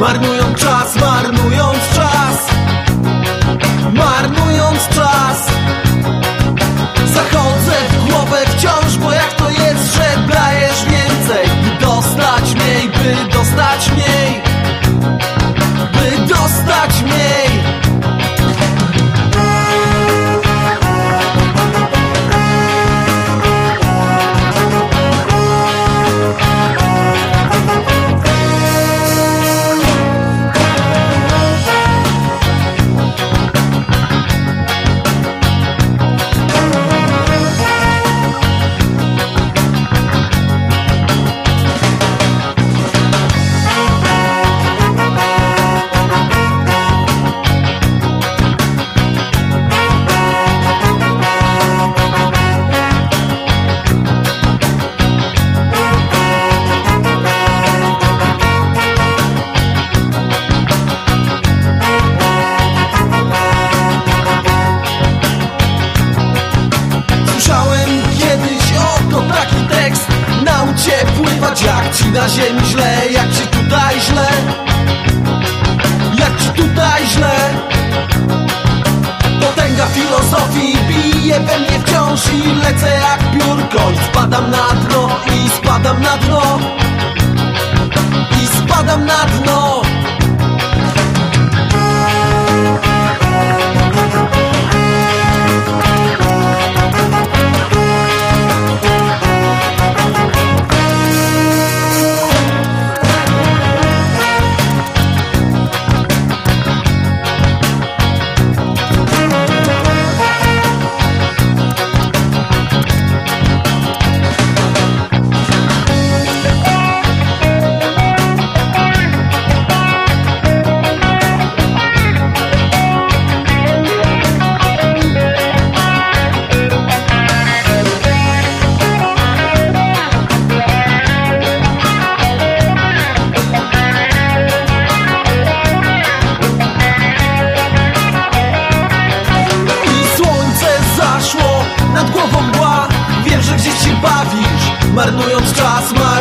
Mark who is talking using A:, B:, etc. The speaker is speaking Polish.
A: Marnują czas, marnują na ziemi źle, jak ci tutaj źle? Jak ci tutaj źle? Potęga filozofii bije we mnie wciąż I lecę jak piórko. I spadam na dno, i spadam na dno. I spadam na dno Marnując czas, marnując